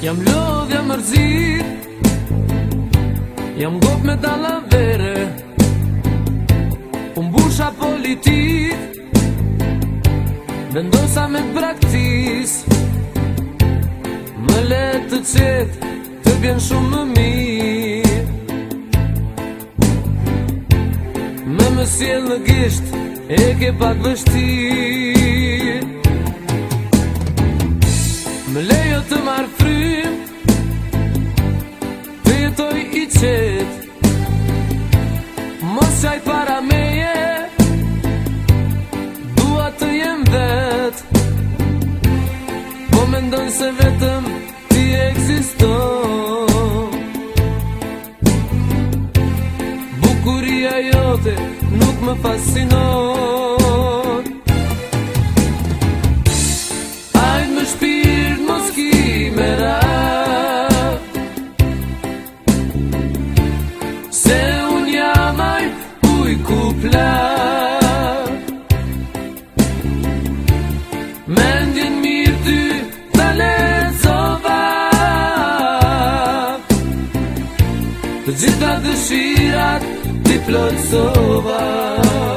Jam lodh, jam mërzir Jam gop me dalavere Unë busha politit Vendosa me praktis Më letë të qetë Të bjen shumë më mirë Me më sjellë në gisht E ke pak vështi Më lejo të marë kësaj para meje Dua të jem vet Po mendoj se vetëm ti eksiston Bukuria jote nuk më fascinon flak Mendin mirë ty të lecova Të gjitha dëshirat ti plotsova Mendin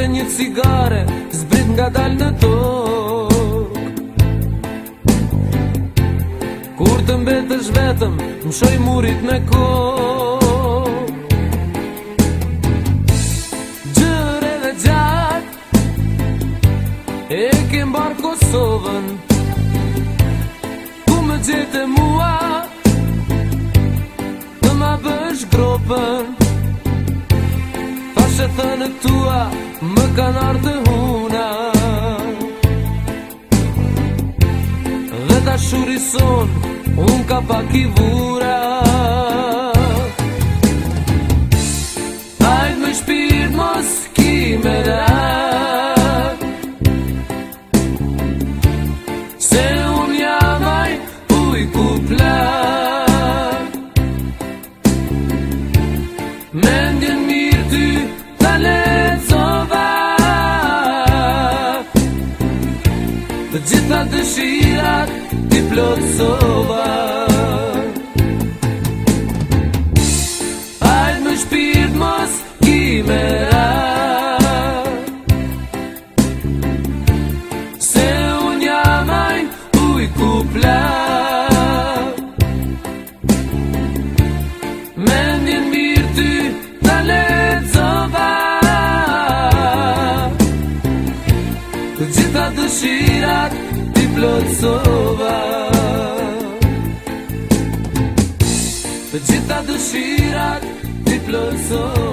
se një cigare Zbrit nga dal në tok Kur të mbetësh vetëm Më shoj murit në kok Gjëre dhe gjatë E kem barë Kosovën Ku më gjete mua Në ma bësh gropën se thënë tua më kanë ardhë të huna Dhe ta shurison, unë ka pak i vura Gjithë në dëshirak Ti plëtë së më Ajnë shpirt mos Përgjitha du shirat, ti plëtë soba Përgjitha du shirat, ti plëtë